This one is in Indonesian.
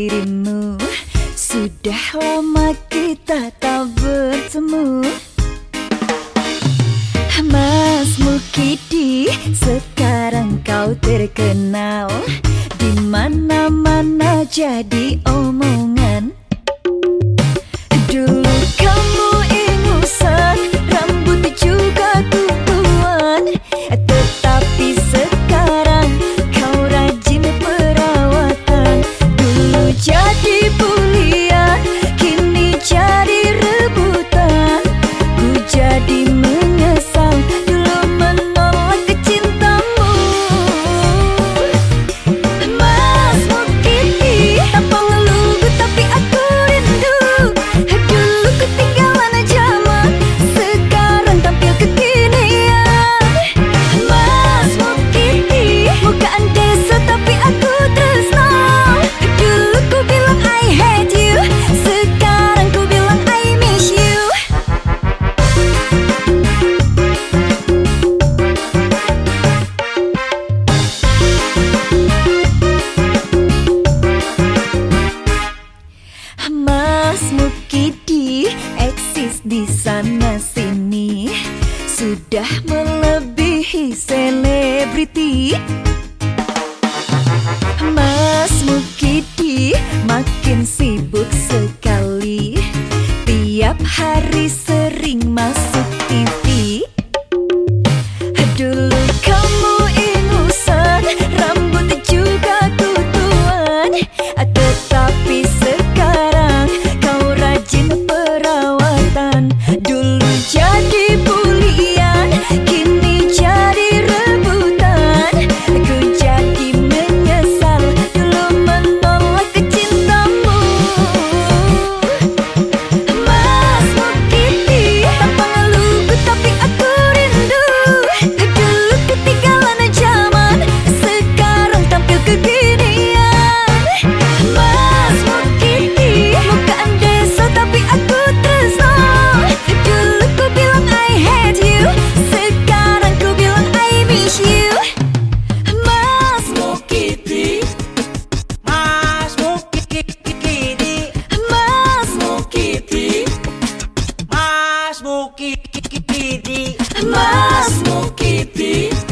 dirimu. Sudah lama kita tak bertemu. Mas Mukidi Sekarang kau terkenal. Di mana-mana jadi omong. Sudah melebihi selebriti. Mas Mukidi makin Masmo Kitty. Masmo Kitty.